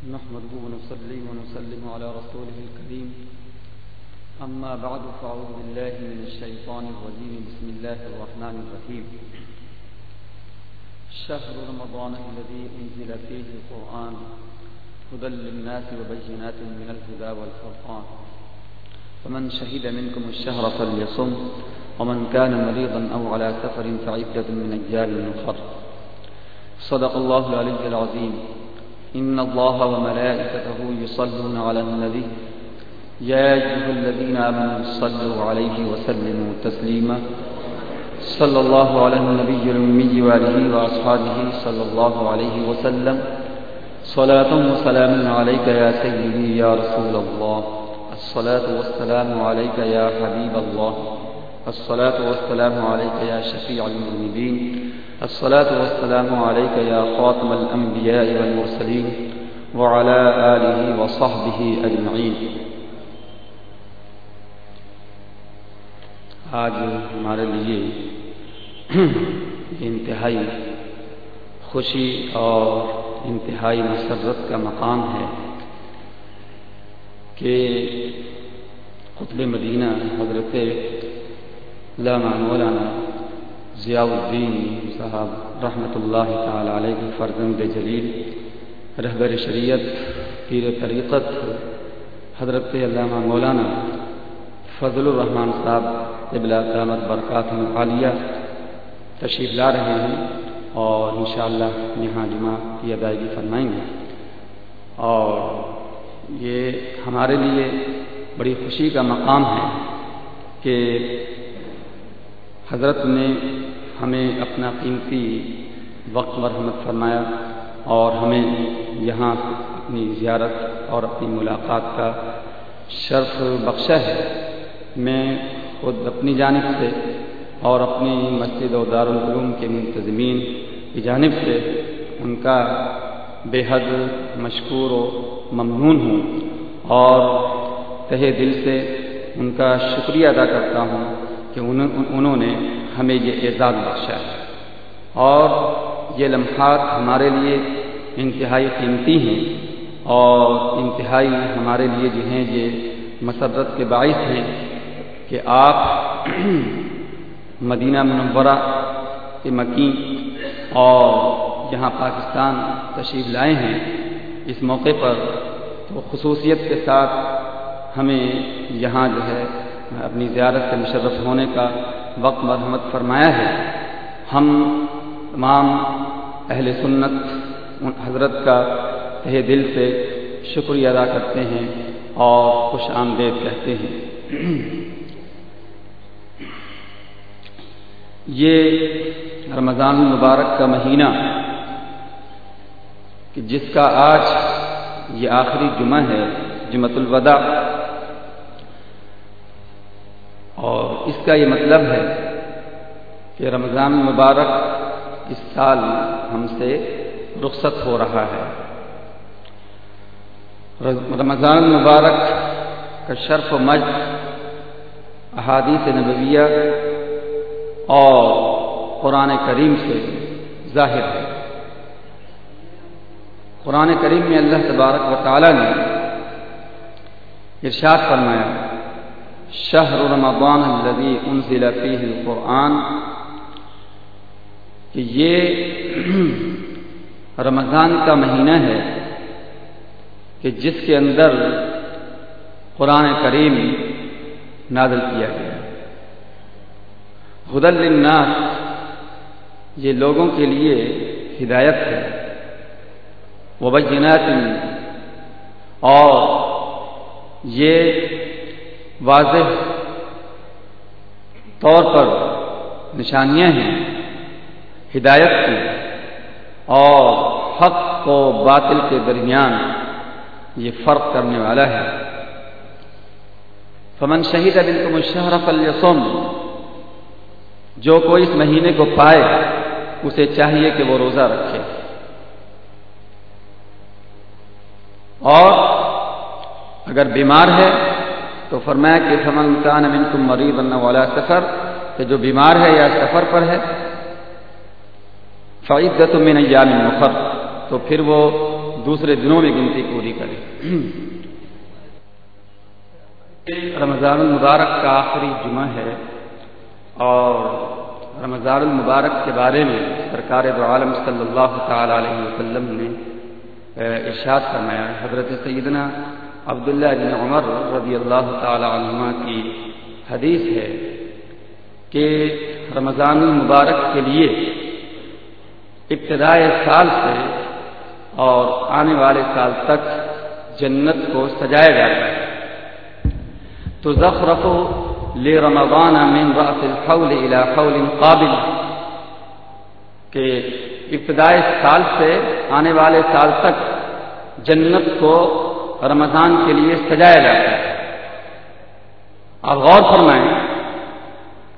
نحمده ونصلي ونسلم على رسوله الكريم. أما بعد، فأعوذ بالله من الشيطان الرجيم. بسم الله الرحمن الرحيم. شهر رمضان الذي أنزل فيه القرآن هدى للناس وبينات من الهدى والفرقان. فمن شهد منكم الشهر فليصم، ومن كان مريضا أو على سفر فعدة من أجيال أخر. صدق الله العلي العظيم. إن الله وملائكته يصلون على النبي. يا أيها الذين آمنوا صلوا عليه وسلموا تسليما. صلى الله على النبي الأمي وآله وأصحابه صلى الله عليه وسلم. صلاة وسلام عليك يا سيدي يا رسول الله. الصلاة والسلام عليك يا حبيب الله. الصلاة والسلام عليك يا شفيع المذنبين. الصلاة والسلام عليك يا خاتم الأنبياء والمرسلين وعلى آله وصحبه أجمعين. آج ہمارے لیے انتہائی خوشی اور انتہائی مسرت کا مقام ہے کہ قطب مدینہ حضرت علامہ مولانا ضیاء الدین صاحب رحمۃ اللہ تعالی علیہ کی فرزند جلیل رہبر شریعت، پیر طریقت، حضرت علامہ مولانا فضل الرحمان صاحب ابلا دامت برکات عالیہ تشریف لا رہے ہیں اور انشاءاللہ یہاں جمعہ کی ادائیگی فرمائیں گے۔ اور یہ ہمارے لیے بڑی خوشی کا مقام ہے کہ حضرت نے ہمیں اپنا قیمتی وقت مرحمت فرمایا اور ہمیں یہاں اپنی زیارت اور اپنی ملاقات کا شرف بخشا ہے۔ میں خود اپنی جانب سے اور اپنی مسجد و دارالعلوم کے منتظمین کی جانب سے ان کا بے حد مشکور و ممنون ہوں اور تہے دل سے ان کا شکریہ ادا کرتا ہوں۔ کہ انہوں نے ہمیں یہ اعزاز بخشا ہے۔ اور یہ لمحات ہمارے لیے انتہائی قیمتی ہیں اور انتہائی ہمارے لیے جو ہیں یہ مسرت کے باعث ہیں کہ آپ مدینہ منورہ کے مکین اور یہاں پاکستان تشریف لائے ہیں۔ اس موقع پر تو خصوصیت کے ساتھ ہمیں یہاں جو ہے اپنی زیارت سے مشرف ہونے کا وقت مرحمت فرمایا ہے۔ ہم تمام اہل سنت حضرت کا تہ دل سے شکریہ ادا کرتے ہیں اور خوش آمدید کہتے ہیں۔ یہ رمضان المبارک کا مہینہ کہ جس کا آج یہ آخری جمعہ ہے، جمعۃ الوداع۔ اس کا یہ مطلب ہے کہ رمضان مبارک اس سال ہم سے رخصت ہو رہا ہے۔ رمضان مبارک کا شرف و مجد، احادیث نبویہ اور قرآن کریم سے ظاہر ہے۔ قرآن کریم میں اللہ تبارک و تعالی نے ارشاد فرمایا شہر رمضان الذي انزل فيه القرآن، کہ یہ رمضان کا مہینہ ہے کہ جس کے اندر قرآن کریم نازل کیا گیا۔ حدل الناس یہ لوگوں کے لیے ہدایت ہے۔ وبینات، اور یہ واضح طور پر نشانیاں ہیں، ہدایت کی اور حق و باطل کے درمیان یہ فرق کرنے والا ہے۔ فمن شہید ابن کو مشہرف السم جو کوئی اس مہینے کو پائے، اسے چاہیے کہ وہ روزہ رکھے۔ اور اگر بیمار ہے تو فرمایا کہ فمن کان منکم مریض والا سفر، کہ جو بیمار ہے یا سفر پر ہے، فعدت من ایام مخر تو پھر وہ دوسرے دنوں میں گنتی پوری کرے۔ رمضان المبارک کا آخری جمعہ ہے اور رمضان المبارک کے بارے میں سرکار دو عالم صلی اللہ تعالی علیہ وسلم نے ارشاد فرمایا حضرت سیدنا عبداللہ بن عمر رضی اللہ تعالی عنہ کی حدیث ہے کہ رمضان المبارک کے لیے ابتدائی سال سے اور آنے والے سال تک جنت کو سجایا جاتا ہے۔ تو ظفرف لے رمضان من راس الحول الى حول قابل کہ ابتدائی سال سے آنے والے سال تک جنت کو رمضان کے لیے سجایا جاتا ہے۔ آپ غور فرمائیں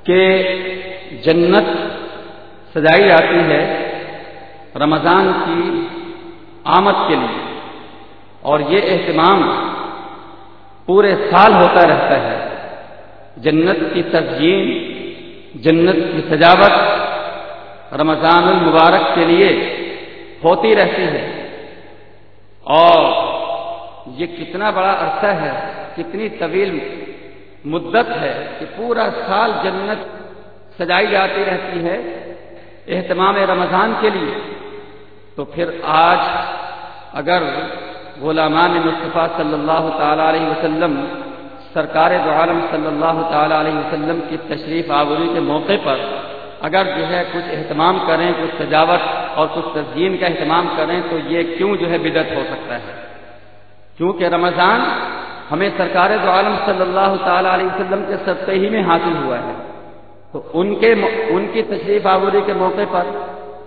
کہ جنت سجائی جاتی ہے رمضان کی آمد کے لیے۔ اور یہ اہتمام پورے سال ہوتا رہتا ہے۔ جنت کی تزئین، جنت کی سجاوٹ رمضان المبارک کے لیے ہوتی رہتی ہے۔ اور یہ کتنا بڑا عرصہ ہے، کتنی طویل مدت ہے کہ پورا سال جنت سجائی جاتی رہتی ہے اہتمام رمضان کے لیے۔ تو پھر آج اگر غلامان مصطفیٰ صلی اللہ تعالی علیہ وسلم، سرکار دو عالم صلی اللہ تعالی علیہ وسلم کی تشریف آوری کے موقع پر اگر جو ہے کچھ اہتمام کریں، کچھ سجاوٹ اور کچھ تزئین کا اہتمام کریں، تو یہ کیوں جو ہے بدت ہو سکتا ہے؟ کیونکہ رمضان ہمیں سرکار دو عالم صلی اللہ تعالی علیہ وسلم کے سطح ہی میں حاصل ہوا ہے۔ تو ان کے ان کی تشریف آوری کے موقع پر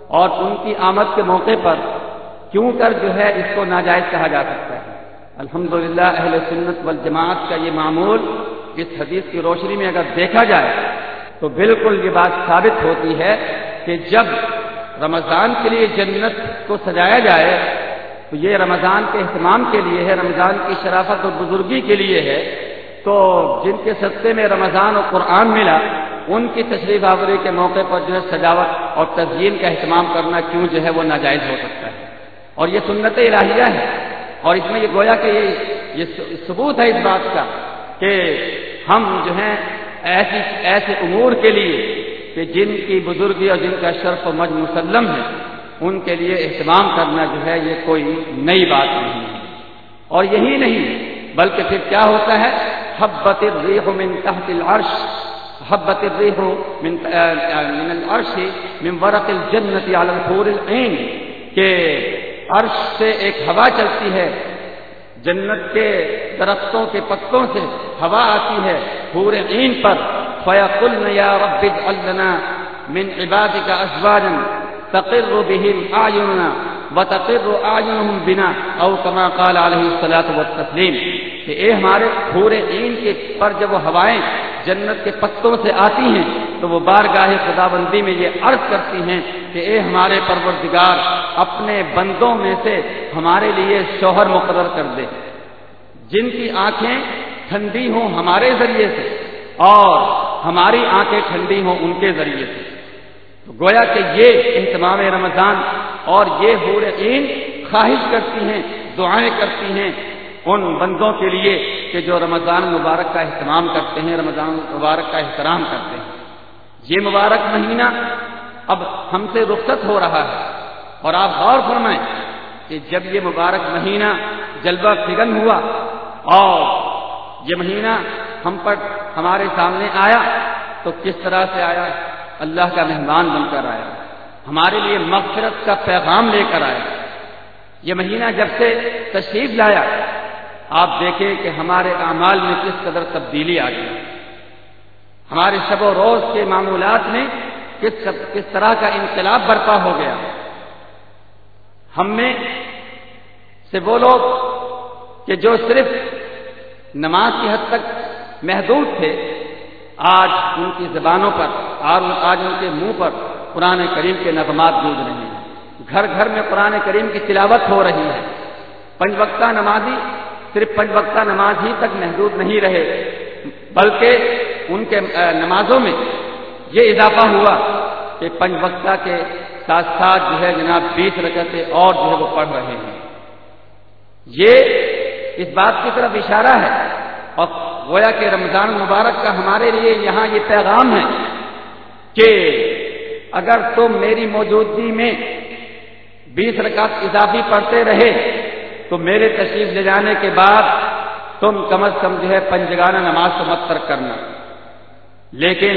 اور ان کی آمد کے موقع پر کیوں کر جو ہے اس کو ناجائز کہا جا سکتا ہے۔ الحمد اہل سنت والجماعت کا یہ معمول اس حدیث کی روشنی میں اگر دیکھا جائے تو بالکل یہ بات ثابت ہوتی ہے کہ جب رمضان کے لیے جنت کو سجایا جائے تو یہ رمضان کے اہتمام کے لیے ہے، رمضان کی شرافت اور بزرگی کے لیے ہے۔ تو جن کے سستے میں رمضان اور قرآن ملا، ان کی تشریف آوری کے موقع پر جو ہے سجاوٹ اور تزئین کا اہتمام کرنا کیوں جو ہے وہ ناجائز ہو سکتا ہے۔ اور یہ سنت الہیہ ہے۔ اور اس میں یہ گویا کہ یہ یہ ثبوت ہے اس بات کا کہ ہم جو ہیں ایسی ایسے امور کے لیے کہ جن کی بزرگی اور جن کا شرف و مج مسلم ہے۔ ان کے لیے اہتمام کرنا جو ہے یہ کوئی نئی بات نہیں ہے۔ اور یہی نہیں، بلکہ پھر کیا ہوتا ہے؟ حبت الریح من تحت العرش، حبت الریح من من العرش من ورق الجنت على الحور العین کہ عرش سے ایک ہوا چلتی ہے، جنت کے درختوں کے پتوں سے ہوا آتی ہے پورے عین پر۔ فیقلن یا رب اجعلنا من عبادك ازواجا تقر بهم اعیننا وتقر اعینهم بنا او كما قال علیہ الصلوۃ والتسلیم کہ اے ہمارے پورے عین کے پر جب وہ ہوائیں جنت کے پتوں سے آتی ہیں تو وہ بارگاہ خدا بندی میں یہ عرض کرتی ہیں کہ اے ہمارے پروردگار اپنے بندوں میں سے ہمارے لیے شوہر مقرر کر دے۔ جن کی آنکھیں ٹھنڈی ہوں ہمارے ذریعے سے اور ہماری آنکھیں ٹھنڈی ہوں ان کے ذریعے سے۔ تو گویا کہ یہ اہتمام رمضان اور یہ حور عین خواہش کرتی ہیں، دعائیں کرتی ہیں ان بندوں کے لیے کہ جو رمضان مبارک کا اہتمام کرتے ہیں، رمضان مبارک کا احترام کرتے ہیں۔ یہ مبارک مہینہ اب ہم سے رخصت ہو رہا ہے اور آپ غور فرمائیں کہ جب یہ مبارک مہینہ جلوہ فگن ہوا اور یہ مہینہ ہم پر ہمارے سامنے آیا تو کس طرح سے آیا؟ اللہ کا مہمان بن کر آیا۔ ہمارے لیے مغفرت کا پیغام لے کر آیا۔ یہ مہینہ جب سے تشریف لایا، آپ دیکھیں کہ ہمارے اعمال میں کس قدر تبدیلی آ گئی۔ ہمارے شب و روز کے معمولات میں کس کس طرح کا انقلاب برپا ہو گیا۔ ہم میں سے وہ لوگ کہ جو صرف نماز کی حد تک محدود تھے آج ان کی زبانوں پر اور آج ان کے منہ پر قرآن کریم کے نغمات گونج رہے ہیں۔ گھر گھر میں قرآن کریم کی تلاوت ہو رہی ہے۔ پنج وقتہ نمازی صرف پنج وقتہ نماز ہی تک محدود نہیں رہے، بلکہ ان کے نمازوں میں یہ اضافہ ہوا کہ پنج وقتہ کے ساتھ ساتھ جو ہے جناب بیس رکعتیں اور جو ہے وہ پڑھ رہے ہیں۔ یہ اس بات کی طرف اشارہ ہے اور گویا کہ رمضان مبارک کا ہمارے لیے یہاں یہ پیغام ہے کہ اگر تم میری موجودگی میں بیس رکعت اضافی پڑھتے رہے تو میرے تشریف لے جانے کے بعد تم کم از کم جو ہے پنجگانہ نماز کو مت ترک کرنا۔ لیکن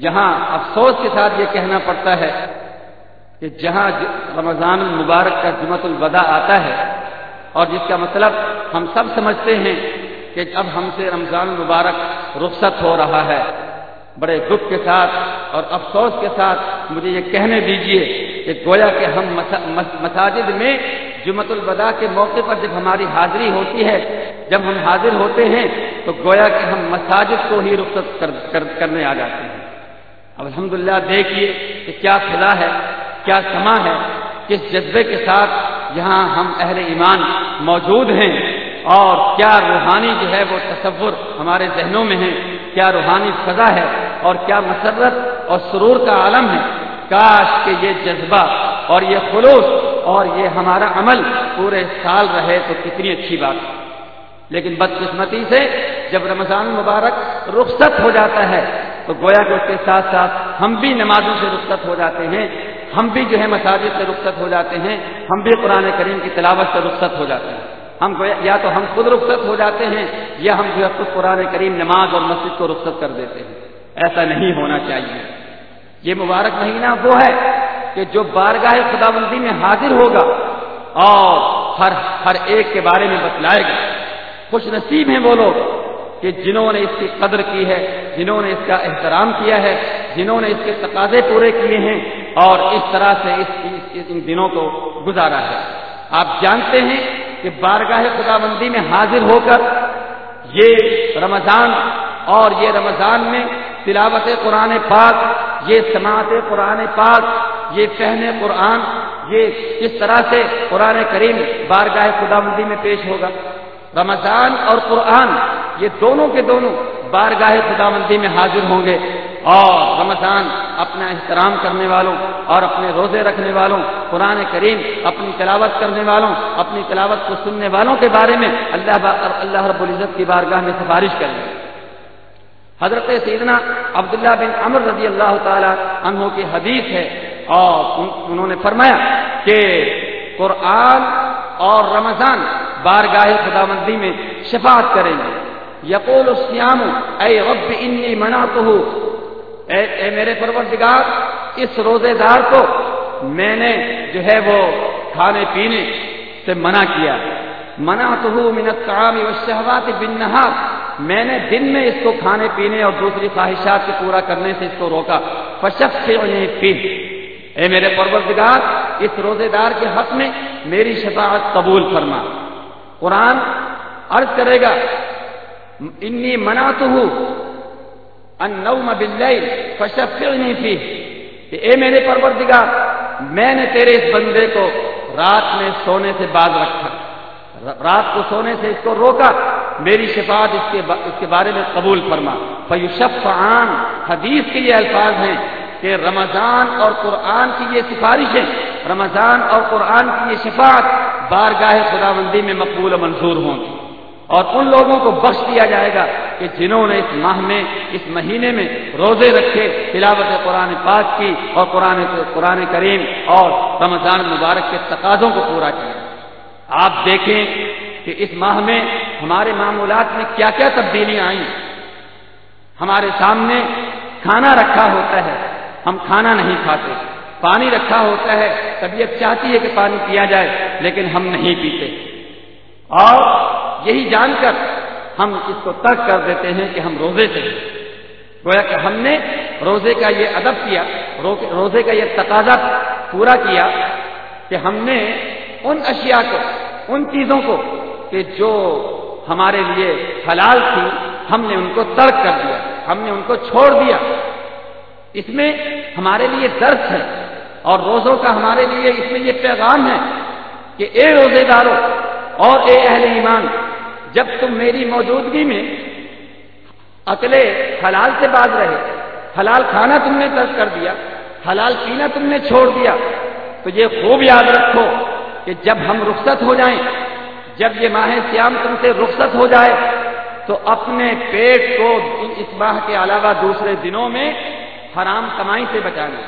جہاں افسوس کے ساتھ یہ کہنا پڑتا ہے کہ جہاں رمضان المبارک کا جمت الوداع آتا ہے اور جس کا مطلب ہم سب سمجھتے ہیں کہ اب ہم سے رمضان المبارک رخصت ہو رہا ہے۔ بڑے دکھ کے ساتھ اور افسوس کے ساتھ مجھے یہ کہنے دیجیے کہ گویا کہ ہم مساجد میں جمت الوداع کے موقع پر جب ہماری حاضری ہوتی ہے جب ہم حاضر ہوتے ہیں تو گویا کہ ہم مساجد کو ہی رخصت کر, کر, کرنے آ جاتے ہیں۔ اب الحمدللہ دیکھیے کہ کیا خلا ہے کیا سما ہے کس جذبے کے ساتھ یہاں ہم اہل ایمان موجود ہیں۔ اور کیا روحانی جو ہے وہ تصور ہمارے ذہنوں میں ہے؟ کیا روحانی سزا ہے؟ اور کیا مسرت اور سرور کا عالم ہے؟ کاش کہ یہ جذبہ اور یہ خلوص اور یہ ہمارا عمل پورے سال رہے تو کتنی اچھی بات۔ ہے لیکن بدقسمتی سے جب رمضان مبارک رخصت ہو جاتا ہے، تو گویا کہ اس کے ساتھ ساتھ ہم بھی نمازوں سے رخصت ہو جاتے ہیں، ہم بھی جو ہے مساجد سے رخصت ہو جاتے ہیں، ہم بھی قرآن کریم کی تلاوت سے رخصت ہو جاتے ہیں۔ ہم یا تو ہم خود رخصت ہو جاتے ہیں یا ہم جو ہے خود قرآن کریم نماز اور مسجد کو رخصت کر دیتے ہیں۔ ایسا نہیں ہونا چاہیے۔ یہ مبارک مہینہ وہ ہے کہ جو بارگاہ خدا بندی میں حاضر ہوگا اور ہر ہر ایک کے بارے میں بتلائے گا۔ خوش نصیب ہیں وہ لوگ کہ جنہوں نے اس کی قدر کی ہے، جنہوں نے اس کا احترام کیا ہے، جنہوں نے اس کے تقاضے پورے کیے ہیں اور اس طرح سے اس ان دنوں کو گزارا ہے۔ آپ جانتے ہیں کہ بارگاہ خدا بندی میں حاضر ہو کر یہ رمضان اور یہ رمضان میں تلاوت قرآن پاک، یہ سماعت قرآن پاک، یہ فہم قرآن، یہ کس طرح سے قرآن کریم بارگاہ خدا بندی میں پیش ہوگا؟ رمضان اور قرآن، یہ دونوں کے دونوں بارگاہ خدا مندی میں حاضر ہوں گے۔ اور رمضان اپنا احترام کرنے والوں اور اپنے روزے رکھنے والوں، قرآن کریم اپنی تلاوت کرنے والوں اپنی تلاوت کو سننے والوں کے بارے میں اللہ اللہ رب العزت کی بارگاہ میں سفارش کریں۔ گے حضرت سیدنا عبداللہ بن امر رضی اللہ تعالی عنہ کی حدیث ہے اور انہوں نے فرمایا کہ قرآن اور رمضان بارگاہ خدا مندی میں شفاعت کریں گے۔ یقول السیام اے رب انی منا تو اے, اے میرے پروردگار اس روزے دار کو میں نے جو ہے وہ کھانے پینے سے منع کیا۔ منع تو منت کام و شہبات بن میں نے دن میں اس کو کھانے پینے اور دوسری خواہشات سے پورا کرنے سے اس کو روکا۔ فشف سے انہیں پی اے میرے پروردگار، اس روزے دار کے حق میں میری شفاعت قبول فرما۔ قرآن عرض کرے گا، انی منا تو ہوں فشفعنی فی کہ اے میرے پروردگار، میں نے تیرے اس بندے کو رات میں سونے سے باز رکھا۔ رات کو سونے سے اس کو روکا۔ میری شفاعت اس کے اس کے بارے میں قبول فرما۔ فیوشفعان حدیث کے یہ الفاظ ہیں کہ رمضان اور قرآن کی یہ سفارشیں، رمضان اور قرآن کی یہ شفاعت بارگاہ خدا بندی میں مقبول و منظور ہوں۔ گی اور ان لوگوں کو بخش دیا جائے گا کہ جنہوں نے اس ماہ میں، اس مہینے میں روزے رکھے تلاوت قرآن پاک کی اور قرآن قرآن کریم اور رمضان مبارک کے تقاضوں کو پورا کیا۔ آپ دیکھیں کہ اس ماہ میں ہمارے معمولات میں کیا کیا تبدیلیاں آئیں۔ ہمارے سامنے کھانا رکھا ہوتا ہے، ہم کھانا نہیں کھاتے۔ پانی رکھا ہوتا ہے، طبیعت چاہتی ہے کہ پانی پیا جائے، لیکن ہم نہیں پیتے۔ اور یہی جان کر ہم اس کو ترک کر دیتے ہیں کہ ہم روزے سے گویا کہ ہم نے روزے کا یہ ادب کیا روزے کا یہ تقاضا پورا کیا کہ ہم نے ان اشیاء کو، ان چیزوں کو کہ جو ہمارے لیے حلال تھی، ہم نے ان کو ترک کر دیا، ہم نے ان کو چھوڑ دیا۔ اس میں ہمارے لیے درد ہے اور روزوں کا ہمارے لیے اس میں یہ پیغام ہے کہ اے روزے دارو اور اے اہل ایمان، جب تم میری موجودگی میں اکلے حلال سے باز رہے، حلال کھانا تم نے ترک کر دیا، حلال پینا تم نے چھوڑ دیا، تو یہ خوب یاد رکھو کہ جب ہم رخصت ہو جائیں، جب یہ ماہ سیام تم سے رخصت ہو جائے، تو اپنے پیٹ کو اس ماہ کے علاوہ دوسرے دنوں میں حرام کمائی سے بچانا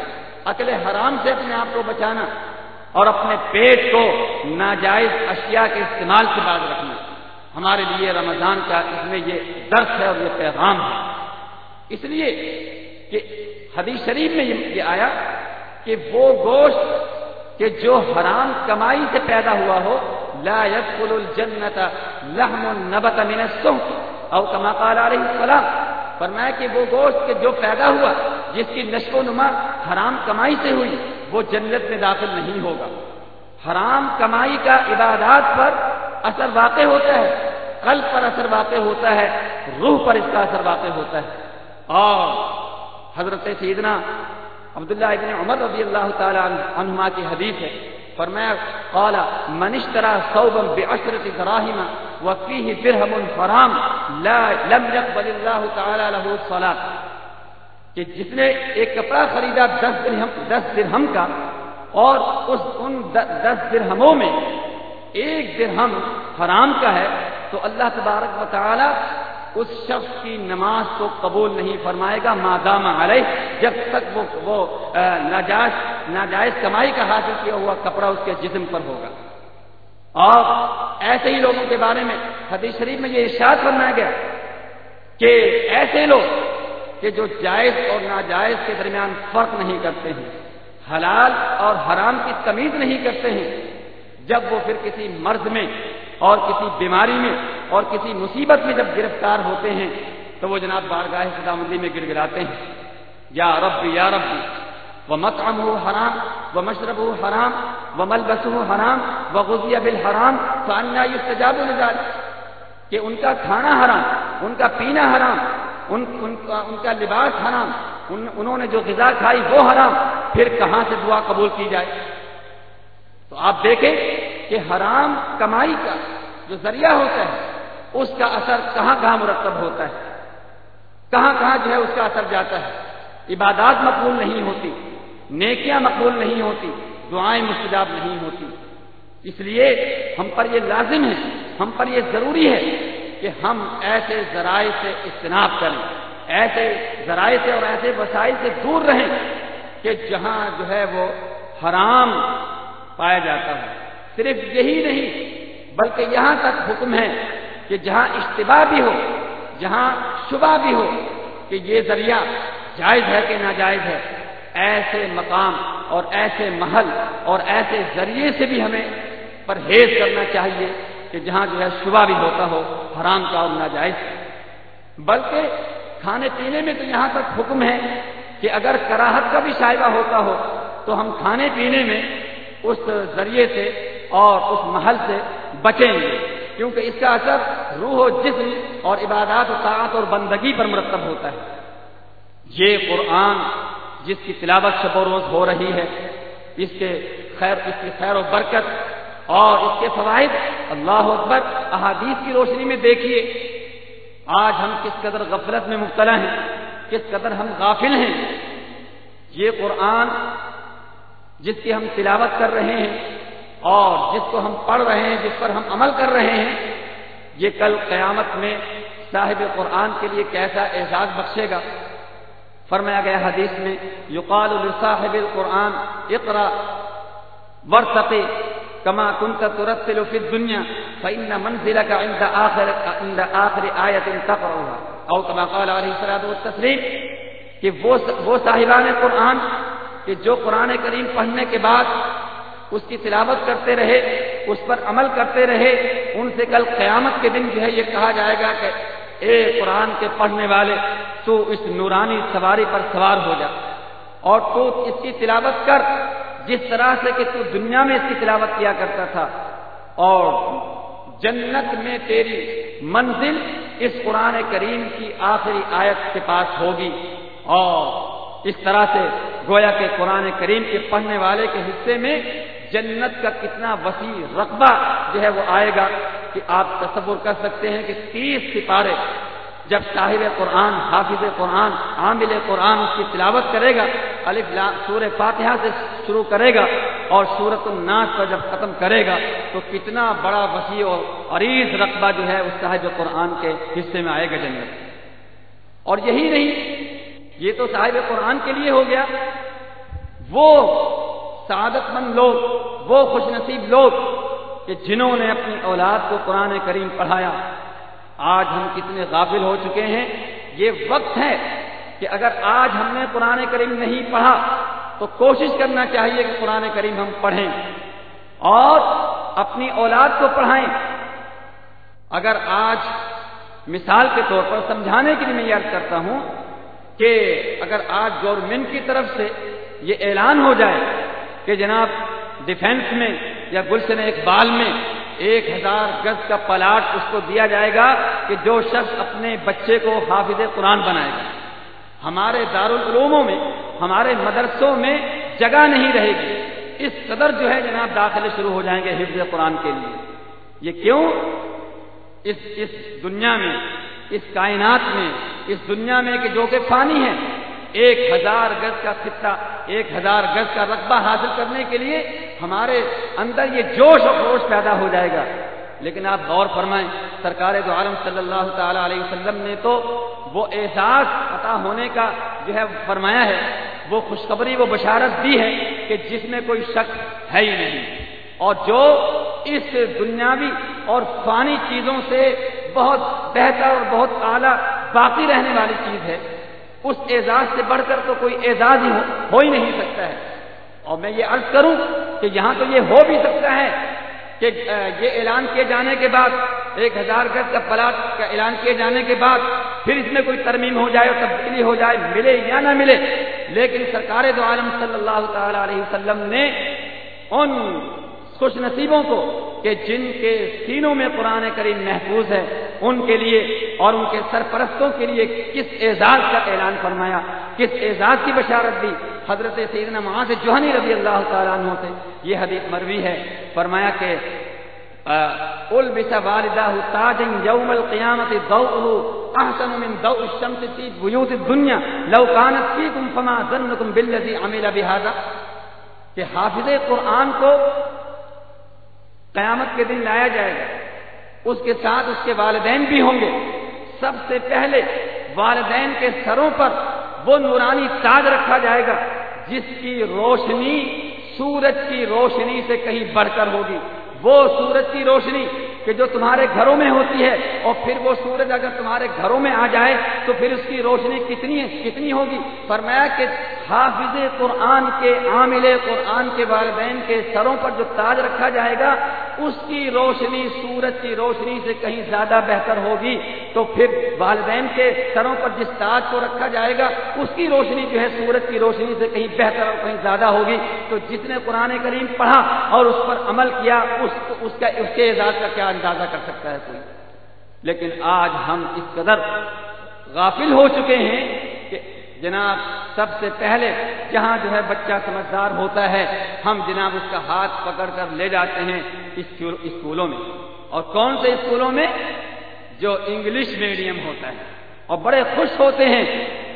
اکل حرام سے اپنے آپ کو بچانا اور اپنے پیٹ کو ناجائز اشیاء کے استعمال سے باز رکھنا۔ ہمارے لیے رمضان کا اس میں یہ درس ہے اور یہ پیغام ہے۔ اس لیے کہ حدیث شریف میں یہ آیا کہ وہ گوشت کہ جو حرام کمائی سے پیدا ہوا ہو، لا يدخل الجنت لحم النبت من السوق او کما قال علیہ السلام۔ فرمایا کہ وہ گوشت کہ جو پیدا ہوا، جس کی نشو و نما حرام کمائی سے ہوئی وہ جنت میں داخل نہیں ہوگا۔ حرام کمائی کا عبادات پر اثر واقع ہوتا ہے، قلب پر اثر واقع ہوتا ہے، روح پر اس کا اثر واقع ہوتا ہے۔ اور حضرت سیدنا عبداللہ ابن عمر رضی اللہ تعالی عنہما کی حدیث ہے، فرمایا، قال، من اشترى ثوبا بعشرة دراهم وفيه درهم حرام، لا لم يقبل الله تعالى له الصلاة. کہ جس نے ایک کپڑا خریدا دس درہم دس درہم کا اور اس ان دس درہموں میں ایک درہم حرام کا ہے، تو اللہ تبارک و تعالی اس شخص کی نماز کو قبول نہیں فرمائے گا مادام علیہ جب تک وہ وہ ناجائز ناجائز کمائی کا حاصل کیا ہوا کپڑا اس کے جسم پر ہوگا۔ اور ایسے ہی لوگوں کے بارے میں حدیث شریف میں یہ ارشاد فرمایا گیا کہ ایسے لوگ کہ جو جائز اور ناجائز کے درمیان فرق نہیں کرتے ہیں، حلال اور حرام کی تمیز نہیں کرتے ہیں۔ جب وہ پھر کسی مرض میں اور کسی بیماری میں اور کسی مصیبت میں جب گرفتار ہوتے ہیں، تو وہ جناب بارگاہ خدا مندی میں گر گراتے ہیں۔ یا رب یا رب، وہ متعم ہو حرام، وہ مشرب ہو حرام، وہ ملبس ہو حرام، وہ غزیہ بل حرام سانیہ کہ ان کا کھانا حرام، ان کا پینا حرام ان, ان, کا, ان کا لباس حرام ان, انہوں نے جو غذا کھائی وہ حرام پھر کہاں سے دعا قبول کی جائے؟ تو آپ دیکھیں کہ حرام کمائی کا جو ذریعہ ہوتا ہے اس کا اثر کہاں کہاں مرتب ہوتا ہے؟ کہاں کہاں جو ہے اس کا اثر جاتا ہے؟ عبادات مقبول نہیں ہوتی نیکیاں مقبول نہیں ہوتی دعائیں مستجاب نہیں ہوتی۔ اس لیے ہم پر یہ لازم ہے ہم پر یہ ضروری ہے کہ ہم ایسے ذرائع سے اجتناب کریں، ایسے ذرائع سے اور ایسے وسائل سے دور رہیں کہ جہاں جو ہے وہ حرام پایا جاتا ہے صرف یہی نہیں، بلکہ یہاں تک حکم ہے کہ جہاں اشتباہ بھی ہو، جہاں شبہ بھی ہو، کہ یہ ذریعہ جائز ہے کہ ناجائز ہے، ایسے مقام اور ایسے محل اور ایسے ذریعے سے بھی ہمیں پرہیز کرنا چاہیے۔ کہ جہاں جو ہے شبہ بھی ہوتا ہو، حرام کا اور ناجائز۔ بلکہ کھانے پینے میں تو یہاں تک حکم ہے کہ اگر کراہت کا بھی شائبہ ہوتا ہو، تو ہم کھانے پینے میں اس ذریعے سے اور اس محل سے بچیں گے۔ کیونکہ اس کا اثر روح و جسم اور عبادات و طاعت اور بندگی پر مرتب ہوتا ہے۔ یہ قرآن جس کی تلاوت شب و روز ہو رہی ہے، اس کے خیر، اس کی خیر و برکت اور اس کے فوائد اللہ اکبر، احادیث کی روشنی میں دیکھیے، آج ہم کس قدر غفلت میں مبتلا ہیں، کس قدر ہم غافل ہیں۔ یہ قرآن جس کی ہم تلاوت کر رہے ہیں اور جس کو ہم پڑھ رہے ہیں، جس پر ہم عمل کر رہے ہیں، یہ کل قیامت میں صاحب قرآن کے لیے کیسا اعزاز بخشے گا۔ فرمایا گیا حدیث میں، یقال لصاحب القرآن اقرا ورتقی کما کنت ترتل فی الدنیا فإن منزلك عند آخر عند آخر آیت تقرأها. او کما قال علیہ الصلوۃ والتسلیم کہ وہ وہ صاحبان قرآن، کہ جو قرآن کریم پڑھنے کے بعد اس کی تلاوت کرتے رہے، اس پر عمل کرتے رہے، ان سے کل قیامت کے دن جو ہے یہ کہا جائے گا کہ، اے قرآن کے پڑھنے والے، تو اس نورانی سواری پر سوار ہو جا، اور تو اس کی تلاوت کر جس طرح سے کہ تو دنیا میں اس کی تلاوت کیا کرتا تھا، اور جنت میں تیری منزل اس قرآن کریم کی آخری آیت کے پاس ہوگی۔ اور اس طرح سے گویا کے قرآن کریم کے پڑھنے والے کے حصے میں جنت کا کتنا وسیع رقبہ جو ہے وہ آئے گا کہ آپ تصور کر سکتے ہیں کہ تیس سپارے جب صاحب قرآن، حافظ قرآن، عامل قرآن اس کی تلاوت کرے گا علی سور فاتحہ سے شروع کرے گا اور صورت الناس پر جب ختم کرے گا، تو کتنا بڑا وسیع اور عریض رقبہ جو ہے اس صاحب قرآن کے حصے میں آئے گا جنت اور یہی نہیں، یہ تو صاحب قرآن کے لیے ہو گیا۔ وہ سعادت مند لوگ، وہ خوش نصیب لوگ کہ جنہوں نے اپنی اولاد کو قرآن کریم پڑھایا آج ہم کتنے غافل ہو چکے ہیں۔ یہ وقت ہے کہ اگر آج ہم نے قرآن کریم نہیں پڑھا، تو کوشش کرنا چاہیے کہ قرآن کریم ہم پڑھیں اور اپنی اولاد کو پڑھائیں۔ اگر آج مثال کے طور پر سمجھانے کے لیے میں یاد کرتا ہوں کہ اگر آج گورنمنٹ کی طرف سے یہ اعلان ہو جائے کہ جناب ڈیفینس میں یا گلشن اقبال میں ایک ہزار گز کا پلاٹ اس کو دیا جائے گا کہ جو شخص اپنے بچے کو حافظ قرآن بنائے گا۔ ہمارے دارالعلوموں میں، ہمارے مدرسوں میں جگہ نہیں رہے گی۔ اس قدر جو ہے جناب داخلے شروع ہو جائیں گے حفظ قرآن کے لیے۔ یہ کیوں؟ اس اس دنیا میں، اس کائنات میں، اس دنیا میں کہ جو کہ فانی ہے۔ ایک ہزار گز کا خطہ، ایک ہزار گز کا رقبہ حاصل کرنے کے لیے ہمارے اندر یہ جوش و خروش پیدا ہو جائے گا۔ لیکن آپ غور فرمائیں، سرکار دو عالم صلی اللہ تعالی علیہ وسلم نے تو وہ احساس عطا ہونے کا جو ہے فرمایا ہے، وہ خوشخبری، وہ بشارت دی ہے کہ جس میں کوئی شک ہے ہی نہیں۔ اور جو اس دنیاوی اور فانی چیزوں سے بہت بہتر اور بہت اعلیٰ باقی رہنے والی چیز ہے۔ اس اعزاز سے بڑھ کر تو کوئی اعزاز ہی ہو ہی نہیں سکتا ہے۔ اور میں یہ عرض کروں کہ یہاں تو یہ ہو بھی سکتا ہے کہ یہ اعلان کیے جانے کے بعد ایک ہزار گز کا پلاٹ کا اعلان کیے جانے کے بعد پھر اس میں کوئی ترمیم ہو جائے اور تبدیلی ہو جائے، ملے یا نہ ملے، لیکن سرکار دو عالم صلی اللہ تعالی علیہ وسلم نے ان خوش نصیبوں کو کہ جن کے سینوں میں قرآن کریم محفوظ ہے، ان کے لیے اور ان کے سرپرستوں کے لیے کس اعزاز کا اعلان فرمایا، کس اعزاز کی بشارت دی۔ حضرت سیدنا معاذ جوہنی رضی اللہ تعالیٰ عنہ سے یہ حدیث مروی ہے۔ فرمایا کہ البس والدہ تاجن یوم القیامت ضوءه احسن من ضوء الشمس في بيوت الدنيا۔ لو كانت فيكم فما ظنكم بالذي عمل بهذا۔ کہ حافظ قرآن کو قیامت کے دن لایا جائے گا۔ اس کے ساتھ اس کے والدین بھی ہوں گے۔ سب سے پہلے والدین کے سروں پر وہ نورانی تاج رکھا جائے گا، جس کی روشنی سورج کی روشنی سے کہیں بڑھ کر ہوگی۔ وہ سورج کی روشنی کہ جو تمہارے گھروں میں ہوتی ہے اور پھر وہ سورج اگر تمہارے گھروں میں آ جائے تو پھر اس کی روشنی کتنی ہے، کتنی ہوگی؟ فرمایا کہ حافظ قرآن کے عامل قرآن کے والدین کے سروں پر جو تاج رکھا جائے گا، اس کی روشنی، سورج کی روشنی سے کہیں زیادہ بہتر ہوگی۔ تو پھر والدین کے سروں پر جس تاج کو رکھا جائے گا، اس کی روشنی جو ہے، سورج کی روشنی سے کہیں بہتر اور کہیں زیادہ ہوگی۔ تو جس نے قرآن کریم پڑھا اور اس پر عمل کیا، اس اس کا اس کے اعزاز کا کیا اندازہ کر سکتا ہے کوئی۔ لیکن آج ہم اس قدر غافل ہو چکے ہیں کہ جناب سب سے پہلے جہاں جو ہے بچہ سمجھدار ہوتا ہے، ہم جناب اس کا ہاتھ پکڑ کر لے جاتے ہیں اسکولوں میں۔ اور کون سے اسکولوں میں؟ جو انگلش میڈیم ہوتا ہے۔ اور بڑے خوش ہوتے ہیں۔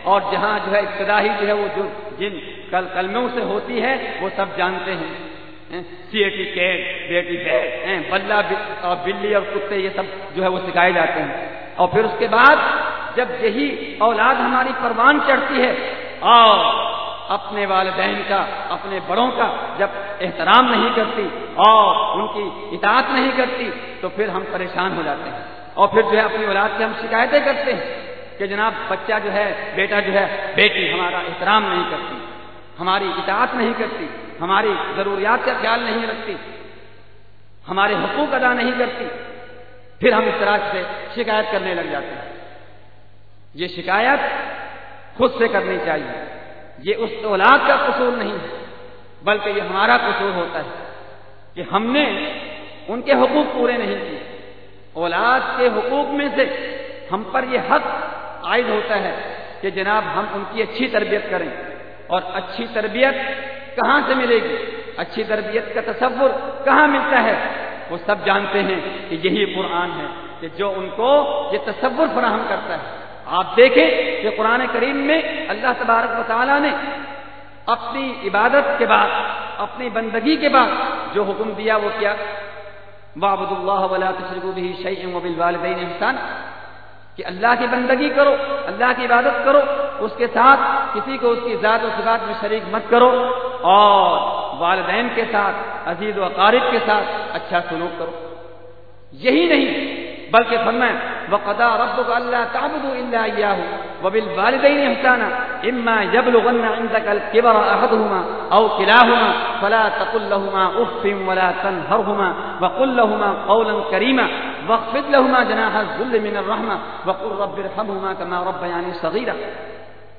اور جہاں جو ہے ابتدائی جو ہے وہ جو جن کل کلموں سے ہوتی ہے، وہ سب جانتے ہیں۔ سی کیٹ بیٹی بیٹ بلہ اور بلی اور کتے، یہ سب جو ہے وہ سکھائے جاتے ہیں۔ اور پھر اس کے بعد جب یہی اولاد ہماری پروان چڑھتی ہے، اور اپنے والدین کا، اپنے بڑوں کا جب احترام نہیں کرتی اور ان کی اطاعت نہیں کرتی، تو پھر ہم پریشان ہو جاتے ہیں۔ اور پھر جو ہے اپنی اولاد سے ہم شکایتیں کرتے ہیں کہ جناب بچہ جو ہے، بیٹا جو ہے، بیٹی ہمارا احترام نہیں کرتی، ہماری اطاعت نہیں کرتی۔ ہماری ضروریات کا خیال نہیں رکھتی، ہمارے حقوق ادا نہیں کرتی، پھر ہم اس طرح سے شکایت کرنے لگ جاتے ہیں۔ یہ شکایت خود سے کرنی چاہیے۔ یہ اس اولاد کا قصور نہیں ہے، بلکہ یہ ہمارا قصور ہوتا ہے کہ ہم نے ان کے حقوق پورے نہیں کیے۔ اولاد کے حقوق میں سے ہم پر یہ حق عائد ہوتا ہے کہ جناب ہم ان کی اچھی تربیت کریں اور اچھی تربیت کہاں سے ملے گی؟ اچھی تربیت کا تصور کہاں ملتا ہے؟ وہ سب جانتے ہیں کہ یہی قرآن ہے کہ جو ان کو یہ تصور فراہم کرتا ہے۔ آپ دیکھیں کہ قرآن کریم میں اللہ تبارک و تعالیٰ نے اپنی عبادت کے بعد، اپنی بندگی کے بعد جو حکم دیا وہ کیا؟ بابد اللہ ولا تشرکو بھی شعیم و بالوالدین احسان کہ اللہ کی بندگی کرو، اللہ کی عبادت کرو، اس کے ساتھ کسی کو اس کی ذات و صفات میں شریک مت کرو۔ اور والدین کے ساتھ، عزیز و اقارب کے ساتھ اچھا سلوک کرو۔ یہی نہیں، بلکہ فرمائیں، وقضى ربك الا تعبدوا الا اياه وبالوالدين احسانا اما يبلغن عندك الكبر احدهما او كلاهما فلا تقل لهما اف ولا تنهرهما، وقل لهما قولا كريما، واخفض لهما جناح الذل من الرحمه وقل رب ارحمهما كما ربياني صغيرا۔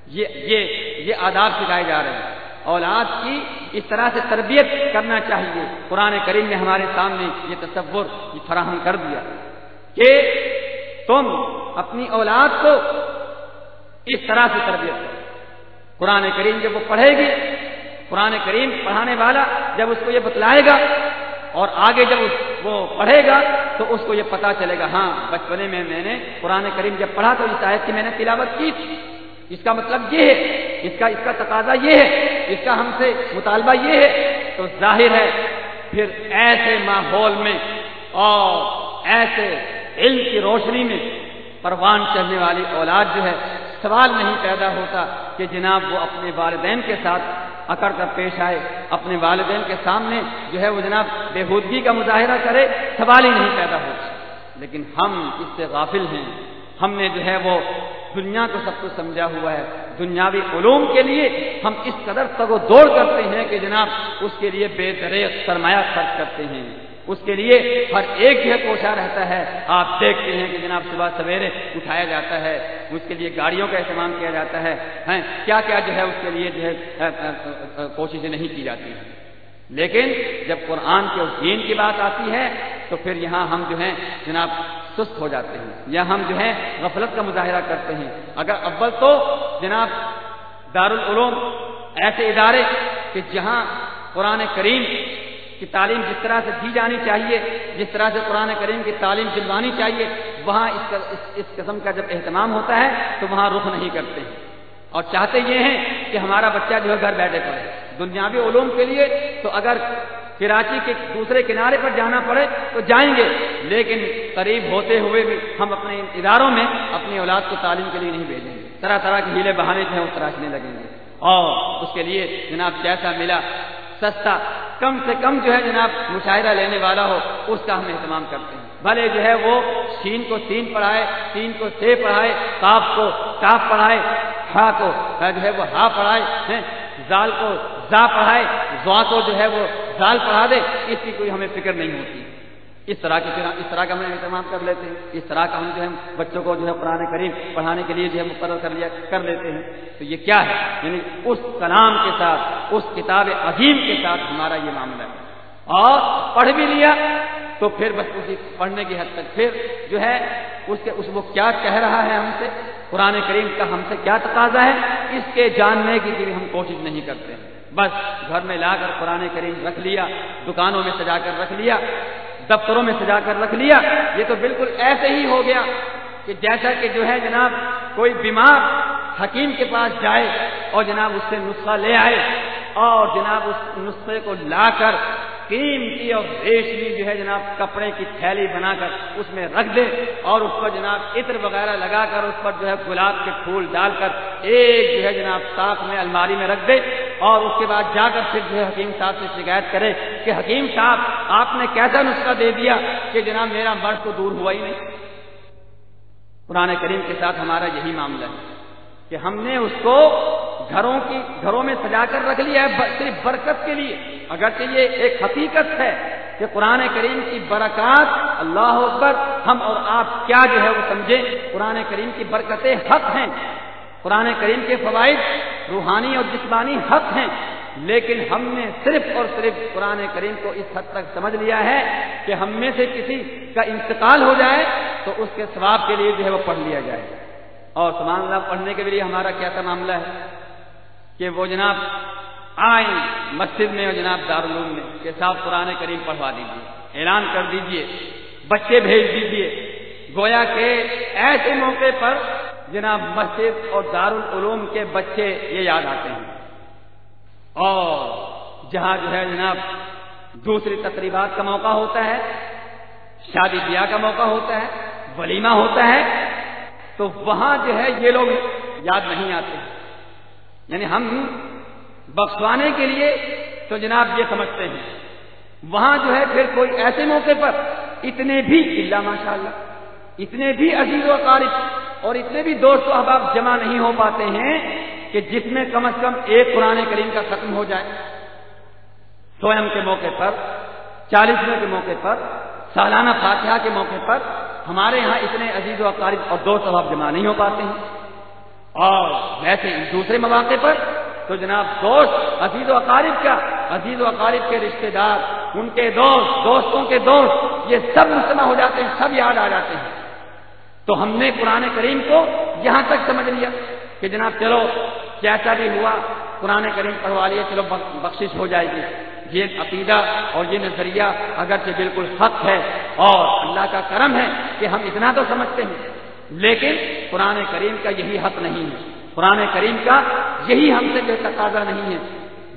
یہ یہ یہ آداب سکھائے جا رہے ہیں۔ اولاد کی اس طرح سے تربیت کرنا چاہیے۔ قرآن کریم نے ہمارے سامنے یہ تصور، یہ فراہم کر دیا کہ تم اپنی اولاد کو اس طرح سے تربیت کرو۔ قرآن کریم جب وہ پڑھے گی، قرآن کریم پڑھانے والا جب اس کو یہ بتلائے گا اور آگے جب وہ پڑھے گا تو اس کو یہ پتا چلے گا ہاں بچپنے میں میں نے قرآن کریم جب پڑھا تو اس آیت کی میں نے تلاوت کی تھی۔ اس کا مطلب یہ ہے، اس کا اس کا تقاضا یہ ہے، اس کا ہم سے مطالبہ یہ ہے، تو ظاہر ہے، پھر ایسے ماحول میں اور ایسے علم کی روشنی میں پروان چڑھنے والی اولاد جو ہے، سوال نہیں پیدا ہوتا کہ جناب وہ اپنے والدین کے ساتھ اکڑ کر پیش آئے، اپنے والدین کے سامنے جو ہے وہ جناب بےحودگی کا مظاہرہ کرے، سوال ہی نہیں پیدا ہوتا۔ لیکن ہم اس سے غافل ہیں۔ ہم نے جو ہے وہ دنیا کو سب کچھ سمجھا ہوا ہے۔ دنیاوی علوم کے لیے ہم اس قدر تک دوڑ کرتے ہیں کہ جناب اس کے لیے بے درخت سرمایہ خرچ کرتے ہیں۔ اس کے لیے ہر ایک جو ہے کوشا رہتا ہے۔ آپ دیکھتے ہیں کہ جناب صبح سویرے اٹھایا جاتا ہے۔ اس کے لیے گاڑیوں کا استعمال کیا جاتا ہے۔ کیا کیا جو ہے اس کے لیے جو ہے کوششیں نہیں کی جاتی۔ ہیں لیکن جب قرآن کے اس دین کی بات آتی ہے، تو پھر یہاں ہم جو ہیں جناب سست ہو جاتے ہیں، یا ہم جو ہے غفلت کا مظاہرہ کرتے ہیں۔ اگر اول تو جناب دارالعلوم ایسے ادارے کہ جہاں قرآن کریم کی تعلیم جس طرح سے دی جانی چاہیے، جس طرح سے قرآن کریم کی تعلیم دلوانی چاہیے، وہاں اس اس قسم کا جب اہتمام ہوتا ہے، تو وہاں رخ نہیں کرتے۔ ہیں اور چاہتے یہ ہیں کہ ہمارا بچہ جو ہے گھر بیٹھے پڑے دنیاوی علوم کے لیے تو اگر کراچی کے دوسرے کنارے پر جانا پڑے تو جائیں گے، لیکن قریب ہوتے ہوئے بھی ہم اپنے اداروں میں اپنی اولاد کو تعلیم کے لیے نہیں بھیجیں گے۔ طرح طرح کے ہیلے بہانے جو ہیں وہ تراشنے لگیں گے۔ اور اس کے لیے جناب جیسا ملا، سستا، کم سے کم جو ہے جناب مشاہدہ لینے والا ہو، اس کا ہم اہتمام کرتے ہیں۔ بھلے جو ہے وہ سین کو تین پڑھائے تین کو سے پڑھائے، کاف کو کاف پڑھائے ہا کو ہاں جو ہے وہ ہا پڑھائے ہاں، زال کو زا پڑھائے، زوا کو جو ہے وہ زال پڑھا دے، اس کی کوئی ہمیں فکر نہیں ہوتی۔ اس طرح کی اس طرح کا ہم اہتمام کر لیتے ہیں، اس طرح کا ہم جو ہے بچوں کو جو ہے قرآن کریم پڑھانے کے لیے جو ہے مقرر کر لیا، کر لیتے ہیں۔ تو یہ کیا ہے؟ یعنی اس کلام کے ساتھ، اس کتاب عظیم کے ساتھ ہمارا یہ معاملہ ہے۔ اور پڑھ بھی لیا تو پھر بس اسی پڑھنے کی حد تک پھر جو ہے اس کے اس وہ کیا کہہ رہا ہے ہم سے؟ قرآن کریم کا ہم سے کیا تقاضا ہے؟ اس کے جاننے کی بھی ہم کوشش نہیں کرتے ہیں۔ بس گھر میں لا کر قرآن کریم رکھ لیا، دکانوں میں سجا کر رکھ لیا، دفتروں میں سجا کر رکھ لیا۔ یہ تو بالکل ایسے ہی ہو گیا کہ جیسا کہ جو ہے جناب کوئی بیمار حکیم کے پاس جائے اور جناب اس سے نسخہ لے آئے اور جناب اس نسخے کو لا کر قیمتی اور ریشمی جو ہے جناب کپڑے کی تھیلی بنا کر اس میں رکھ دے اور اس پر جناب عطر وغیرہ لگا کر اس پر جو ہے گلاب کے پھول ڈال کر ایک جو ہے جناب صاف میں الماری میں رکھ دے اور اس کے بعد جا کر پھر جو ہے حکیم صاحب سے شکایت کرے کہ حکیم صاحب، آپ نے کیسا نسخہ دے دیا کہ جناب میرا مرض تو دور ہوا ہی نہیں؟ پرانے کریم کے ساتھ ہمارا یہی معاملہ ہے کہ ہم نے اس کو گھروں کی گھروں میں سجا کر رکھ لیا ہے صرف برکت کے لیے۔ اگرچہ یہ ایک حقیقت ہے کہ قرآن کریم کی برکات، اللہ اکبر، ہم اور آپ کیا جو ہے وہ سمجھیں؟ قرآن کریم کی برکتیں حق ہیں۔ قرآن کریم کے فوائد روحانی اور جسمانی حق ہیں۔ لیکن ہم نے صرف اور صرف قرآن کریم کو اس حد تک سمجھ لیا ہے کہ ہم میں سے کسی کا انتقال ہو جائے تو اس کے ثواب کے لیے جو ہے وہ پڑھ لیا جائے۔ اور سمان اللہ، پڑھنے کے لیے ہمارا کیا تھا معاملہ ہے؟ کہ وہ جناب آئیں مسجد میں اور جناب دارالعلوم میں، کہ صاحب قرآن کریم پڑھوا دیجیے اعلان کر دیجیے بچے بھیج دیجیے گویا کہ ایسے موقع پر جناب مسجد اور دارالعلوم کے بچے یہ یاد آتے ہیں۔ اور جہاں جو ہے جناب دوسری تقریبات کا موقع ہوتا ہے، شادی بیاہ کا موقع ہوتا ہے، ولیمہ ہوتا ہے، تو وہاں جو ہے یہ لوگ یاد نہیں آتے۔ ہیں یعنی ہم بخشوانے کے لیے تو جناب یہ سمجھتے ہیں۔ وہاں جو ہے پھر کوئی ایسے موقع پر اتنے بھی اللہ ماشاء اللہ اتنے بھی عزیز و قارب اور اتنے بھی دوست و احباب جمع نہیں ہو پاتے ہیں کہ جس میں کم از کم ایک قرآن کریم کا ختم ہو جائے۔ سوئم کے موقع پر، چالیسویں کے موقع پر، سالانہ فاتحہ کے موقع پر ہمارے یہاں اتنے عزیز و اقارب اور دوست احباب جمع نہیں ہو پاتے ہیں۔ اور ویسے دوسرے مواقع پر تو جناب دوست، عزیز و اقارب کا، عزیز و اقارب کے رشتہ دار، ان کے دوست، دوستوں کے دوست، یہ سب مجتمع ہو جاتے ہیں، سب یاد آ جاتے ہیں۔ تو ہم نے قرآن کریم کو یہاں تک سمجھ لیا کہ جناب چلو، جیسا بھی ہوا، قرآن کریم پڑھوا لیے، چلو بخشش ہو جائے گی۔ یہ عقیدہ اور یہ نظریہ اگرچہ بالکل حق ہے اور اللہ کا کرم ہے کہ ہم اتنا تو سمجھتے ہیں۔ لیکن قرآن کریم کا یہی حق نہیں ہے۔ قرآن کریم کا یہی ہم سے جو تقاضا نہیں ہے،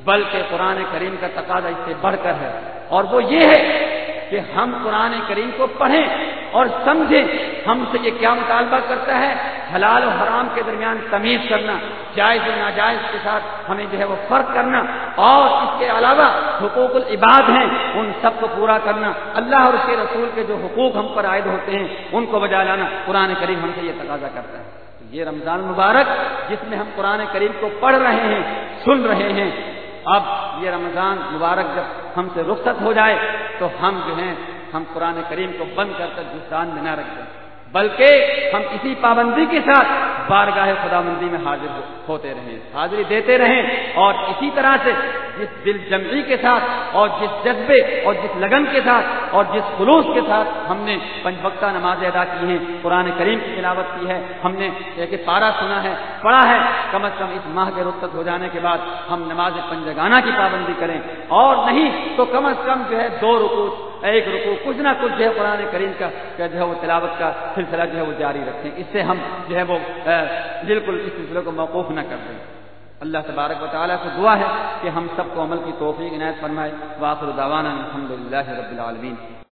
بلکہ قرآن کریم کا تقاضا اس سے بڑھ کر ہے۔ اور وہ یہ ہے کہ ہم قرآن کریم کو پڑھیں اور سمجھیں۔ ہم سے یہ کیا مطالبہ کرتا ہے؟ حلال و حرام کے درمیان تمیز کرنا، جائز و ناجائز کے ساتھ ہمیں جو ہے وہ فرق کرنا۔ اور اس کے علاوہ حقوق العباد ہیں، ان سب کو پورا کرنا۔ اللہ اور اس کے رسول کے جو حقوق ہم پر عائد ہوتے ہیں، ان کو بجا لانا۔ قرآن کریم ہم سے یہ تقاضا کرتا ہے۔ یہ رمضان مبارک، جس میں ہم قرآن کریم کو پڑھ رہے ہیں، سن رہے ہیں۔ اب یہ رمضان مبارک جب ہم سے رخصت ہو جائے تو ہم جو ہیں، ہم قرآن کریم کو بند کر کر جسان میں نہ رکھ دیں۔ بلکہ ہم اسی پابندی کے ساتھ بارگاہ خدا مندی میں حاضر ہوتے رہیں، حاضری دیتے رہیں اور اسی طرح سے جس دل جمعی کے ساتھ اور جس جذبے اور جس لگن کے ساتھ اور جس خلوص کے ساتھ ہم نے پنج وقتہ نماز ادا کی ہیں، قرآن کریم کی تلاوت کی ہے، ہم نے ایک پارا سنا ہے، پڑھا ہے، کم از کم اس ماہ کے رخصت ہو جانے کے بعد ہم نماز پنجگانہ کی پابندی کریں۔ اور نہیں تو کم از کم جو ہے دو رکو ایک رکو کچھ نہ کچھ جو ہے قرآن کریم کا جو ہے وہ تلاوت کا سلسلہ جو ہے وہ جاری رکھیں۔ اس سے ہم جو ہے وہ بالکل اس سلسلے کو موقوف نہ کر دیں۔ اللہ تبارک و تعالیٰ سے دعا ہے کہ ہم سب کو عمل کی توفیق عنایت فرمائے واخر دعوانا الحمد للہ رب العالمین۔